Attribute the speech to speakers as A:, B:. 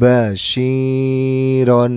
A: basyiron